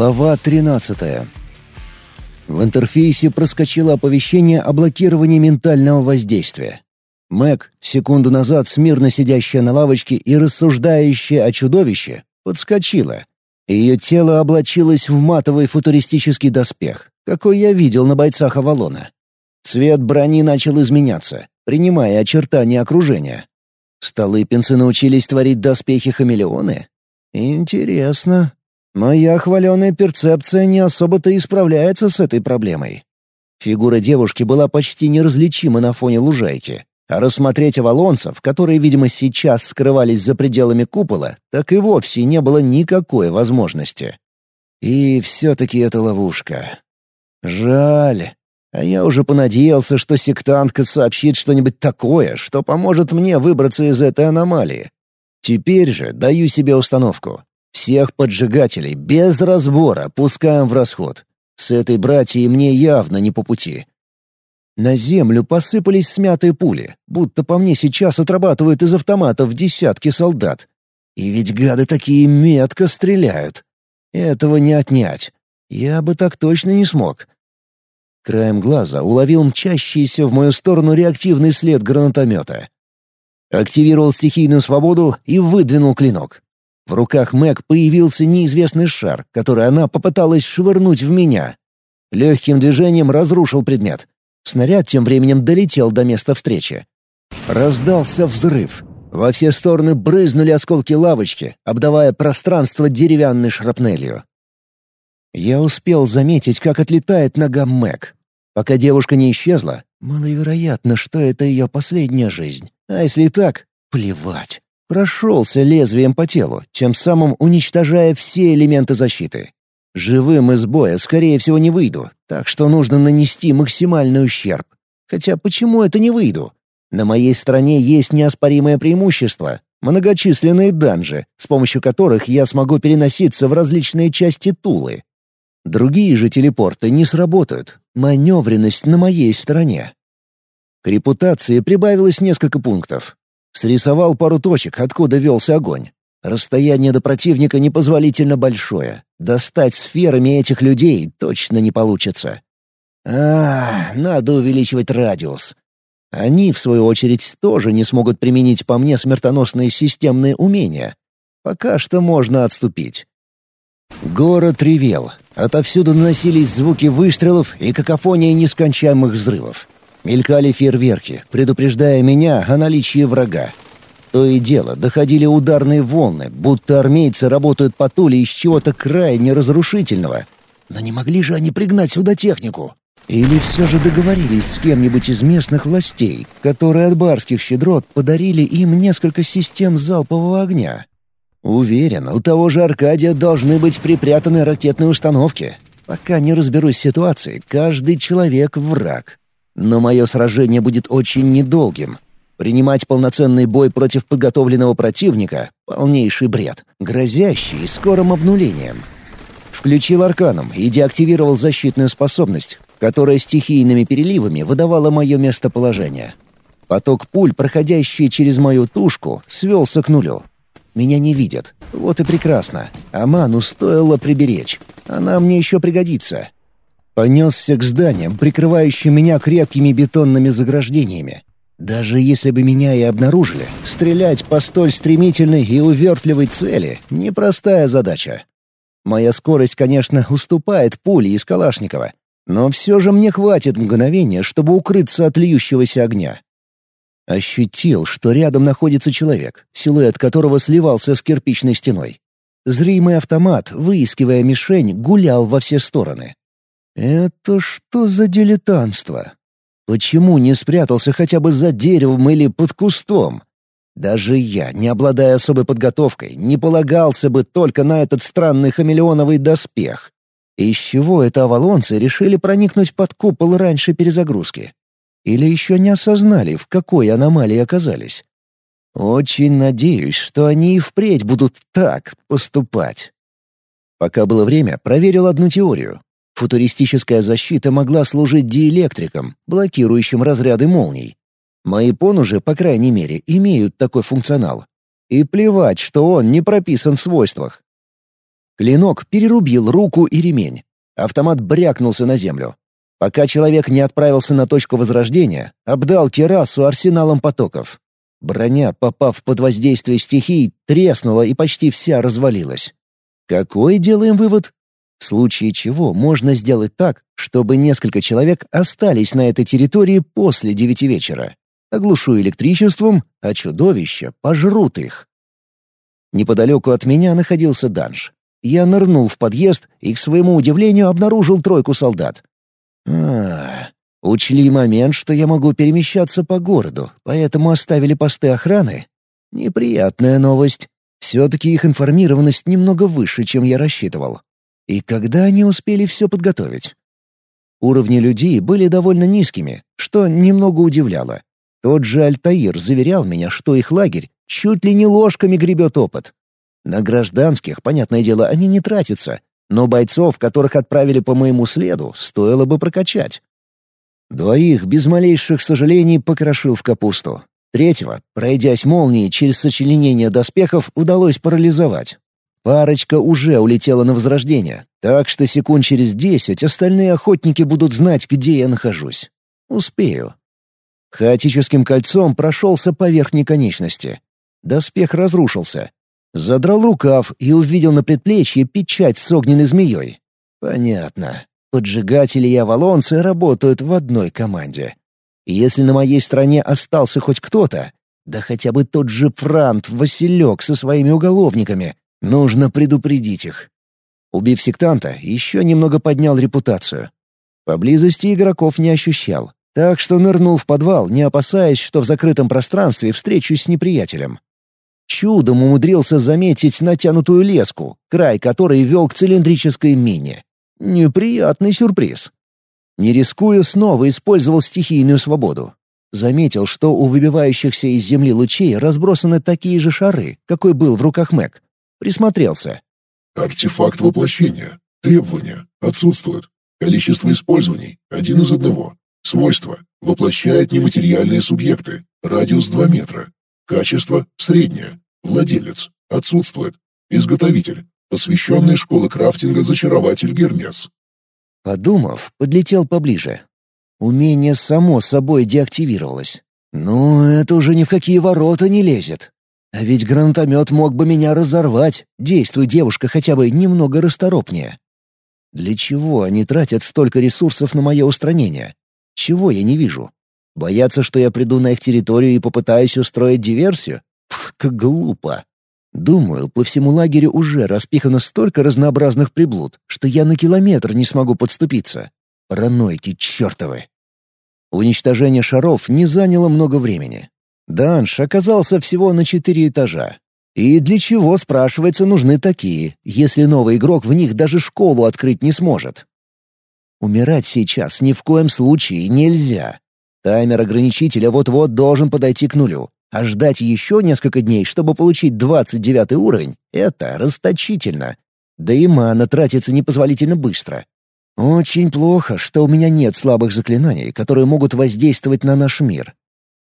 Глава 13. В интерфейсе проскочило оповещение о блокировании ментального воздействия. Мэг, секунду назад смирно сидящая на лавочке и рассуждающая о чудовище, подскочила. Ее тело облачилось в матовый футуристический доспех, какой я видел на бойцах Авалона. Цвет брони начал изменяться, принимая очертания окружения. Столыпинцы научились творить доспехи хамелеоны? Интересно. Моя хваленая перцепция не особо-то исправляется с этой проблемой. Фигура девушки была почти неразличима на фоне лужайки, а рассмотреть авалонцев, которые, видимо, сейчас скрывались за пределами купола, так и вовсе не было никакой возможности. И все-таки это ловушка. Жаль. А я уже понадеялся, что сектантка сообщит что-нибудь такое, что поможет мне выбраться из этой аномалии. Теперь же даю себе установку. Всех поджигателей без разбора пускаем в расход. С этой братьей мне явно не по пути. На землю посыпались смятые пули, будто по мне сейчас отрабатывают из автоматов десятки солдат. И ведь гады такие метко стреляют. Этого не отнять. Я бы так точно не смог. Краем глаза уловил мчащийся в мою сторону реактивный след гранатомета. Активировал стихийную свободу и выдвинул клинок. В руках Мэг появился неизвестный шар, который она попыталась швырнуть в меня. Легким движением разрушил предмет. Снаряд тем временем долетел до места встречи. Раздался взрыв. Во все стороны брызнули осколки лавочки, обдавая пространство деревянной шрапнелью. Я успел заметить, как отлетает нога Мэг. Пока девушка не исчезла, маловероятно, что это ее последняя жизнь. А если так, плевать прошелся лезвием по телу, тем самым уничтожая все элементы защиты. Живым из боя, скорее всего, не выйду, так что нужно нанести максимальный ущерб. Хотя почему это не выйду? На моей стороне есть неоспоримое преимущество — многочисленные данжи, с помощью которых я смогу переноситься в различные части Тулы. Другие же телепорты не сработают, маневренность на моей стороне. К репутации прибавилось несколько пунктов. Срисовал пару точек, откуда велся огонь. Расстояние до противника непозволительно большое. Достать сферами этих людей точно не получится. А, надо увеличивать радиус. Они, в свою очередь, тоже не смогут применить по мне смертоносные системные умения. Пока что можно отступить. Город ревел. Отовсюду доносились звуки выстрелов и какофония нескончаемых взрывов. Мелькали фейерверки, предупреждая меня о наличии врага. То и дело, доходили ударные волны, будто армейцы работают по Туле из чего-то крайне разрушительного. Но не могли же они пригнать сюда технику? Или все же договорились с кем-нибудь из местных властей, которые от барских щедрот подарили им несколько систем залпового огня? Уверен, у того же Аркадия должны быть припрятаны ракетные установки. Пока не разберусь с ситуацией, каждый человек — враг. Но мое сражение будет очень недолгим. Принимать полноценный бой против подготовленного противника — полнейший бред, грозящий скорым обнулением. Включил арканом и деактивировал защитную способность, которая стихийными переливами выдавала мое местоположение. Поток пуль, проходящий через мою тушку, свелся к нулю. Меня не видят. Вот и прекрасно. А ману стоило приберечь. Она мне еще пригодится. Понесся к зданиям, прикрывающим меня крепкими бетонными заграждениями. Даже если бы меня и обнаружили, стрелять по столь стремительной и увертливой цели — непростая задача. Моя скорость, конечно, уступает пуле из Калашникова, но все же мне хватит мгновения, чтобы укрыться от льющегося огня. Ощутил, что рядом находится человек, силуэт которого сливался с кирпичной стеной. Зримый автомат, выискивая мишень, гулял во все стороны. Это что за дилетантство? Почему не спрятался хотя бы за деревом или под кустом? Даже я, не обладая особой подготовкой, не полагался бы только на этот странный хамелеоновый доспех. Из чего это авалонцы решили проникнуть под купол раньше перезагрузки? Или еще не осознали, в какой аномалии оказались? Очень надеюсь, что они и впредь будут так поступать. Пока было время, проверил одну теорию. Футуристическая защита могла служить диэлектриком, блокирующим разряды молний. Мои понужи, по крайней мере, имеют такой функционал. И плевать, что он не прописан в свойствах. Клинок перерубил руку и ремень. Автомат брякнулся на землю. Пока человек не отправился на точку возрождения, обдал керасу арсеналом потоков. Броня, попав под воздействие стихий, треснула и почти вся развалилась. Какой делаем вывод? В случае чего можно сделать так, чтобы несколько человек остались на этой территории после девяти вечера. Оглушу электричеством, а чудовища пожрут их. Неподалеку от меня находился данж. Я нырнул в подъезд и, к своему удивлению, обнаружил тройку солдат. А, учли момент, что я могу перемещаться по городу, поэтому оставили посты охраны. Неприятная новость. Все-таки их информированность немного выше, чем я рассчитывал. И когда они успели все подготовить? Уровни людей были довольно низкими, что немного удивляло. Тот же Альтаир заверял меня, что их лагерь чуть ли не ложками гребет опыт. На гражданских, понятное дело, они не тратятся, но бойцов, которых отправили по моему следу, стоило бы прокачать. Двоих без малейших сожалений покрошил в капусту. Третьего, пройдясь молнией через сочленение доспехов, удалось парализовать. Парочка уже улетела на возрождение, так что секунд через десять остальные охотники будут знать, где я нахожусь. Успею. Хаотическим кольцом прошелся по верхней конечности. Доспех разрушился, Задрал рукав и увидел на предплечье печать с огненной змеей. Понятно. Поджигатели и авалонцы работают в одной команде. Если на моей стороне остался хоть кто-то, да хотя бы тот же Франт Василек со своими уголовниками, нужно предупредить их. Убив сектанта, еще немного поднял репутацию. Поблизости игроков не ощущал, так что нырнул в подвал, не опасаясь, что в закрытом пространстве встречусь с неприятелем. Чудом умудрился заметить натянутую леску, край которой вел к цилиндрической мине. Неприятный сюрприз. Не рискуя, снова использовал стихийную свободу. Заметил, что у выбивающихся из земли лучей разбросаны такие же шары, какой был в руках Мэг. Присмотрелся. Артефакт воплощения. Требования. Отсутствуют. Количество использований. Один из одного. Свойства. Воплощает нематериальные субъекты. Радиус 2 метра. Качество – среднее. Владелец – отсутствует. Изготовитель – посвященный школы крафтинга зачарователь Гермес. Подумав, подлетел поближе. Умение само собой деактивировалось. Ну, это уже ни в какие ворота не лезет. А ведь гранатомет мог бы меня разорвать, действуй девушка хотя бы немного расторопнее. Для чего они тратят столько ресурсов на мое устранение? Чего я не вижу? Боятся, что я приду на их территорию и попытаюсь устроить диверсию? Пф, как глупо. Думаю, по всему лагерю уже распихано столько разнообразных приблуд, что я на километр не смогу подступиться. Паранойки чертовы. Уничтожение шаров не заняло много времени. Данж оказался всего на четыре этажа. И для чего, спрашивается, нужны такие, если новый игрок в них даже школу открыть не сможет? Умирать сейчас ни в коем случае нельзя. Таймер ограничителя вот-вот должен подойти к нулю, а ждать еще несколько дней, чтобы получить 29 уровень — это расточительно. Да и мана тратится непозволительно быстро. Очень плохо, что у меня нет слабых заклинаний, которые могут воздействовать на наш мир.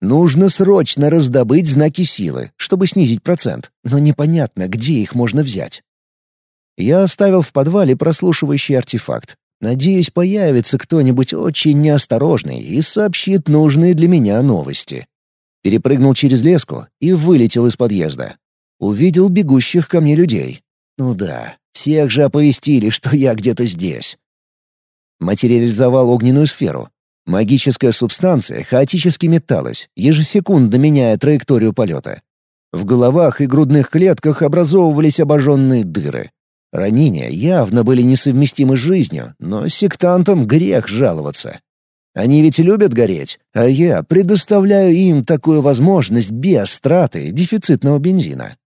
Нужно срочно раздобыть знаки силы, чтобы снизить процент, но непонятно, где их можно взять. Я оставил в подвале прослушивающий артефакт, Надеюсь, появится кто-нибудь очень неосторожный и сообщит нужные для меня новости. Перепрыгнул через леску и вылетел из подъезда. Увидел бегущих ко мне людей. Ну да, всех же оповестили, что я где-то здесь. Материализовал огненную сферу. Магическая субстанция хаотически металась, ежесекундно меняя траекторию полета. В головах и грудных клетках образовывались обожженные дыры. Ранения явно были несовместимы с жизнью, но сектантам грех жаловаться. Они ведь любят гореть, а я предоставляю им такую возможность без траты дефицитного бензина.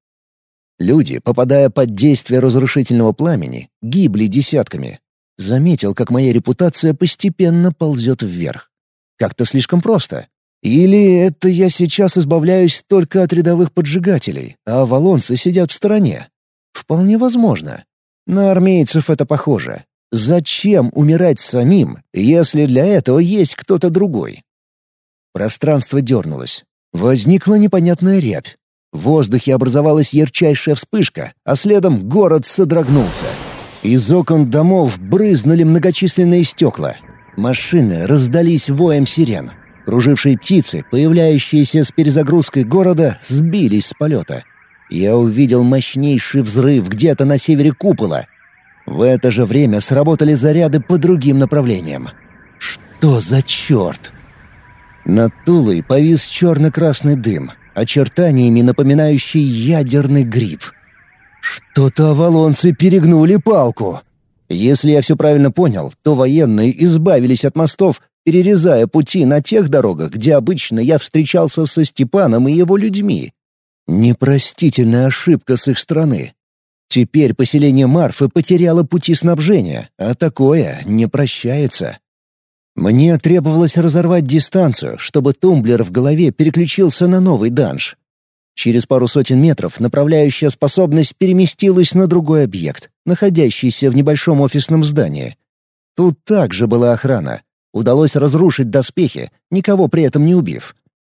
Люди, попадая под действие разрушительного пламени, гибли десятками. Заметил, как моя репутация постепенно ползет вверх. Как-то слишком просто. Или это я сейчас избавляюсь только от рядовых поджигателей, а авалонцы сидят в стороне? Вполне возможно. На армейцев это похоже. Зачем умирать самим, если для этого есть кто-то другой? Пространство дернулось. Возникла непонятная рябь. В воздухе образовалась ярчайшая вспышка, а следом город содрогнулся. Из окон домов брызнули многочисленные стекла. Машины раздались воем сирен. Кружившие птицы, появляющиеся с перезагрузкой города, сбились с полета. Я увидел мощнейший взрыв где-то на севере купола. В это же время сработали заряды по другим направлениям. Что за черт? Над Тулой повис черно-красный дым, очертаниями напоминающий ядерный гриб. Что-то авалонцы перегнули палку. Если я все правильно понял, то военные избавились от мостов, перерезая пути на тех дорогах, где обычно я встречался со Степаном и его людьми. Непростительная ошибка с их стороны. Теперь поселение Марфы потеряло пути снабжения, а такое не прощается. Мне требовалось разорвать дистанцию, чтобы тумблер в голове переключился на новый данж. Через пару сотен метров направляющая способность переместилась на другой объект, находящийся в небольшом офисном здании. Тут также была охрана. Удалось разрушить доспехи, никого при этом не убив.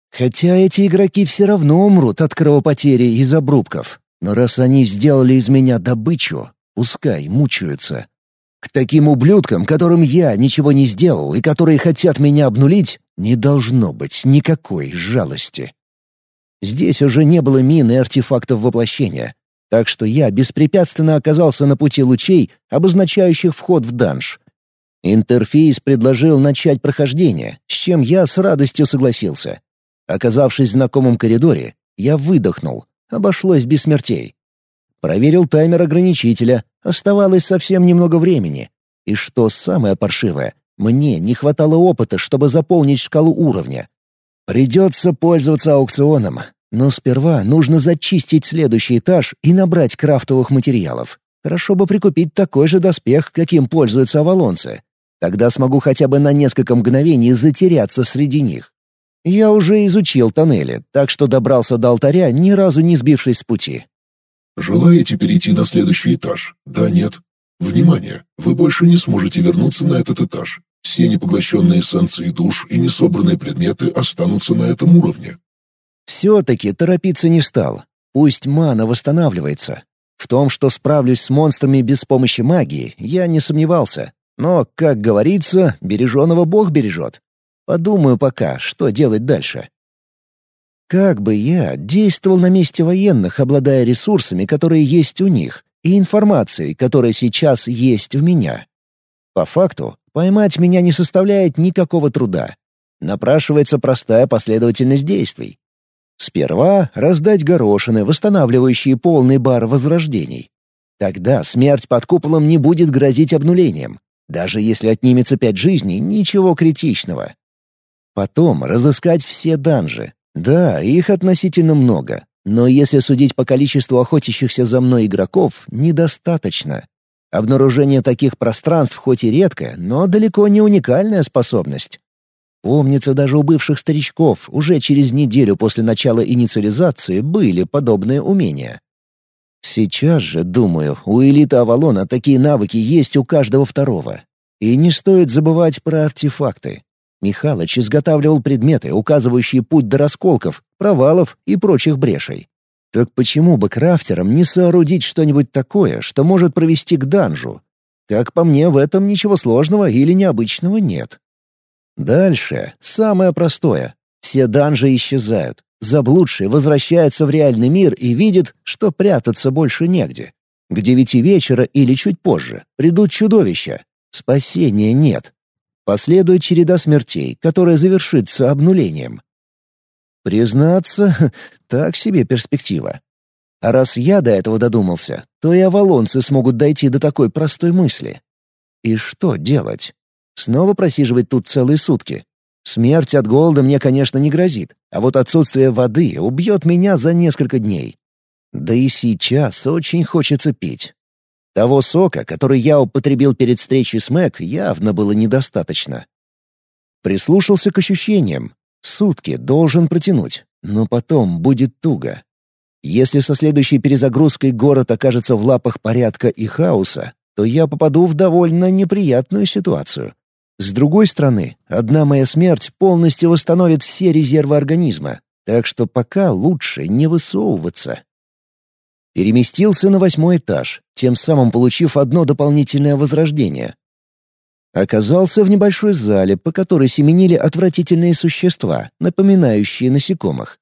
Хотя эти игроки все равно умрут от кровопотери из обрубков. Но раз они сделали из меня добычу, пускай мучаются. К таким ублюдкам, которым я ничего не сделал и которые хотят меня обнулить, не должно быть никакой жалости. Здесь уже не было мин и артефактов воплощения, так что я беспрепятственно оказался на пути лучей, обозначающих вход в данж. Интерфейс предложил начать прохождение, с чем я с радостью согласился. Оказавшись в знакомом коридоре, я выдохнул, обошлось без смертей. Проверил таймер ограничителя, оставалось совсем немного времени. И что самое паршивое, мне не хватало опыта, чтобы заполнить шкалу уровня. Придется пользоваться аукционом, но сперва нужно зачистить следующий этаж и набрать крафтовых материалов. Хорошо бы прикупить такой же доспех, каким пользуются авалонцы. Тогда смогу хотя бы на несколько мгновений затеряться среди них. Я уже изучил тоннели, так что добрался до алтаря, ни разу не сбившись с пути. «Желаете перейти на следующий этаж? Да, нет?» «Внимание! Вы больше не сможете вернуться на этот этаж. Все непоглощенные эссенции душ и несобранные предметы останутся на этом уровне. Все-таки торопиться не стал. Пусть мана восстанавливается. В том, что справлюсь с монстрами без помощи магии, я не сомневался. Но, как говорится, береженого Бог бережет. Подумаю пока, что делать дальше. Как бы я действовал на месте военных, обладая ресурсами, которые есть у них, и информацией, которая сейчас есть у меня? По факту, Поймать меня не составляет никакого труда. Напрашивается простая последовательность действий. Сперва раздать горошины, восстанавливающие полный бар возрождений. Тогда смерть под куполом не будет грозить обнулением. Даже если отнимется пять жизней, ничего критичного. Потом разыскать все данжи. Да, их относительно много. Но если судить по количеству охотящихся за мной игроков, недостаточно. Обнаружение таких пространств хоть и редкая, но далеко не уникальная способность. Помнится, даже у бывших старичков уже через неделю после начала инициализации были подобные умения. Сейчас же, думаю, у элиты Авалона такие навыки есть у каждого второго. И не стоит забывать про артефакты. Михалыч изготавливал предметы, указывающие путь до расколков, провалов и прочих брешей. Так почему бы крафтерам не соорудить что-нибудь такое, что может провести к данжу? Как по мне, в этом ничего сложного или необычного нет. Дальше самое простое. Все данжи исчезают. Заблудший возвращается в реальный мир и видит, что прятаться больше негде. К девяти вечера или чуть позже придут чудовища. Спасения нет. Последует череда смертей, которая завершится обнулением. Признаться, так себе перспектива. А раз я до этого додумался, то и авалонцы смогут дойти до такой простой мысли. И что делать? Снова просиживать тут целые сутки? Смерть от голода мне, конечно, не грозит, а вот отсутствие воды убьет меня за несколько дней. Да и сейчас очень хочется пить. Того сока, который я употребил перед встречей с Мэг, явно было недостаточно. Прислушался к ощущениям, Сутки должен протянуть, но потом будет туго. Если со следующей перезагрузкой город окажется в лапах порядка и хаоса, то я попаду в довольно неприятную ситуацию. С другой стороны, одна моя смерть полностью восстановит все резервы организма, так что пока лучше не высовываться. Переместился на восьмой этаж, тем самым получив одно дополнительное возрождение. Оказался в небольшой зале, по которой семенили отвратительные существа, напоминающие насекомых.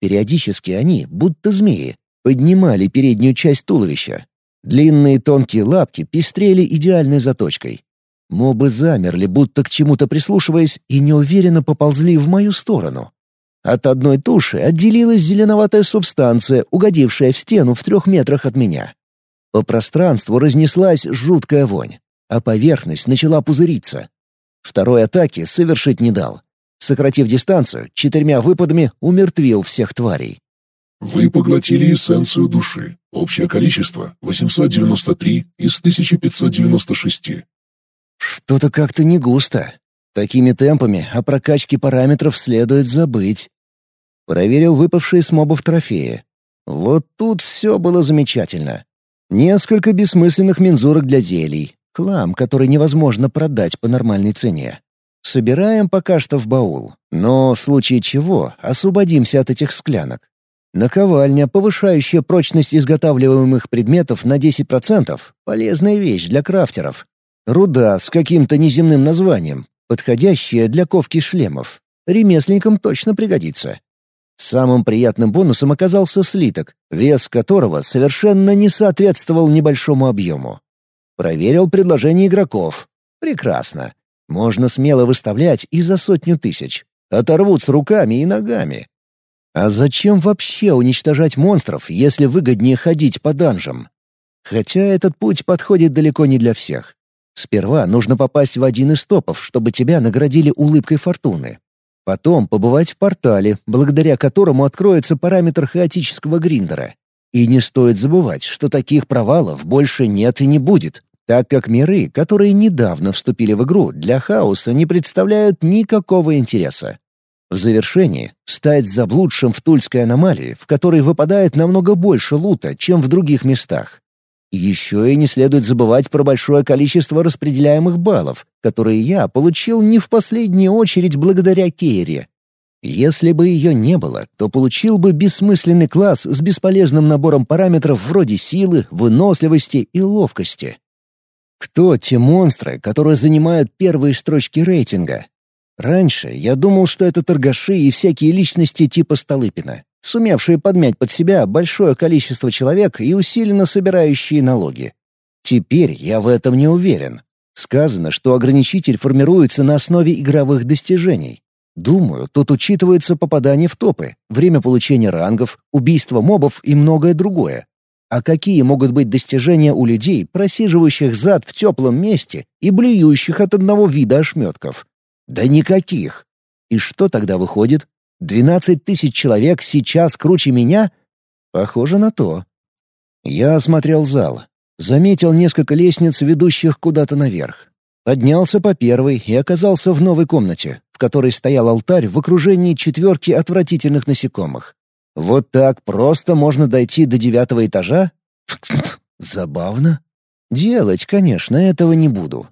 Периодически они, будто змеи, поднимали переднюю часть туловища. Длинные тонкие лапки пестрели идеальной заточкой. Мобы замерли, будто к чему-то прислушиваясь, и неуверенно поползли в мою сторону. От одной туши отделилась зеленоватая субстанция, угодившая в стену в трех метрах от меня. По пространству разнеслась жуткая вонь, а поверхность начала пузыриться. Второй атаки совершить не дал. Сократив дистанцию, четырьмя выпадами умертвил всех тварей. Вы поглотили эссенцию души. Общее количество — 893 из 1596. Что-то как-то не густо. Такими темпами о прокачке параметров следует забыть. Проверил выпавшие с мобов трофеи. Вот тут все было замечательно. Несколько бессмысленных мензурок для зелий. Хлам, который невозможно продать по нормальной цене. Собираем пока что в баул. Но в случае чего освободимся от этих склянок. Наковальня, повышающая прочность изготавливаемых предметов на 10%, полезная вещь для крафтеров. Руда с каким-то неземным названием, подходящая для ковки шлемов. Ремесленникам точно пригодится. Самым приятным бонусом оказался слиток, вес которого совершенно не соответствовал небольшому объему. Проверил предложение игроков. Прекрасно. Можно смело выставлять и за сотню тысяч. Оторвут с руками и ногами. А зачем вообще уничтожать монстров, если выгоднее ходить по данжам? Хотя этот путь подходит далеко не для всех. Сперва нужно попасть в один из топов, чтобы тебя наградили улыбкой фортуны. Потом побывать в портале, благодаря которому откроется параметр хаотического гриндера. И не стоит забывать, что таких провалов больше нет и не будет, так как миры, которые недавно вступили в игру, для хаоса не представляют никакого интереса. В завершении — стать заблудшим в Тульской аномалии, в которой выпадает намного больше лута, чем в других местах. Еще и не следует забывать про большое количество распределяемых баллов, которые я получил не в последнюю очередь благодаря Кейре. Если бы ее не было, то получил бы бессмысленный класс с бесполезным набором параметров вроде силы, выносливости и ловкости. Кто те монстры, которые занимают первые строчки рейтинга? Раньше я думал, что это торгаши и всякие личности типа Столыпина сумевшие подмять под себя большое количество человек и усиленно собирающие налоги. Теперь я в этом не уверен. Сказано, что ограничитель формируется на основе игровых достижений. Думаю, тут учитывается попадание в топы, время получения рангов, убийство мобов и многое другое. А какие могут быть достижения у людей, просиживающих зад в теплом месте и блюющих от одного вида ошметков? Да никаких. И что тогда выходит? Двенадцать тысяч человек сейчас круче меня? Похоже на то. Я осмотрел зал. Заметил несколько лестниц, ведущих куда-то наверх. Поднялся по первой и оказался в новой комнате, в которой стоял алтарь в окружении четверки отвратительных насекомых. Вот так просто можно дойти до девятого этажа? Забавно. Делать, конечно, этого не буду.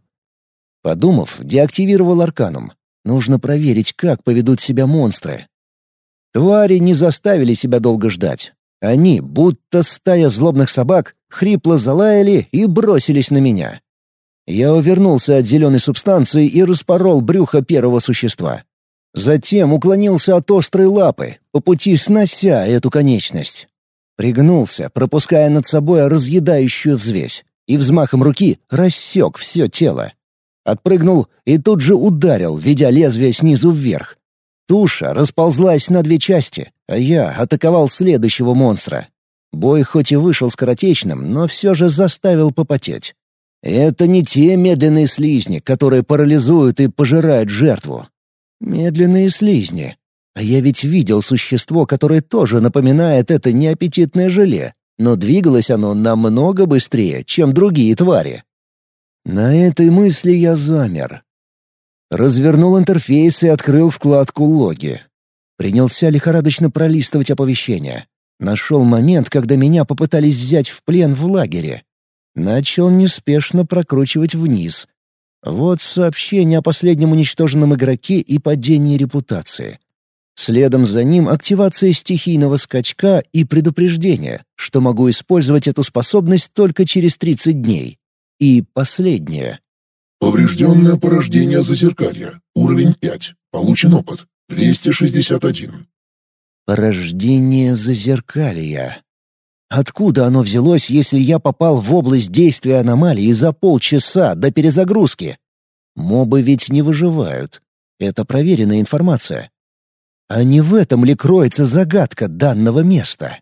Подумав, деактивировал арканум. Нужно проверить, как поведут себя монстры. Твари не заставили себя долго ждать. Они, будто стая злобных собак, хрипло залаяли и бросились на меня. Я увернулся от зеленой субстанции и распорол брюхо первого существа. Затем уклонился от острой лапы, по пути снося эту конечность. Пригнулся, пропуская над собой разъедающую взвесь, и взмахом руки рассек все тело. Отпрыгнул и тут же ударил, ведя лезвие снизу вверх, Туша расползлась на две части, а я атаковал следующего монстра. Бой хоть и вышел скоротечным, но все же заставил попотеть. Это не те медленные слизни, которые парализуют и пожирают жертву. Медленные слизни. А я ведь видел существо, которое тоже напоминает это неаппетитное желе, но двигалось оно намного быстрее, чем другие твари. На этой мысли я замер. Развернул интерфейс и открыл вкладку «Логи». Принялся лихорадочно пролистывать оповещения. Нашел момент, когда меня попытались взять в плен в лагере. Начал неспешно прокручивать вниз. Вот сообщение о последнем уничтоженном игроке и падении репутации. Следом за ним активация стихийного скачка и предупреждение, что могу использовать эту способность только через 30 дней. И последнее. Поврежденное порождение зазеркалья. Уровень 5. Получен опыт. 261. Порождение зазеркалья. Откуда оно взялось, если я попал в область действия аномалии за полчаса до перезагрузки? Мобы ведь не выживают. Это проверенная информация. А не в этом ли кроется загадка данного места?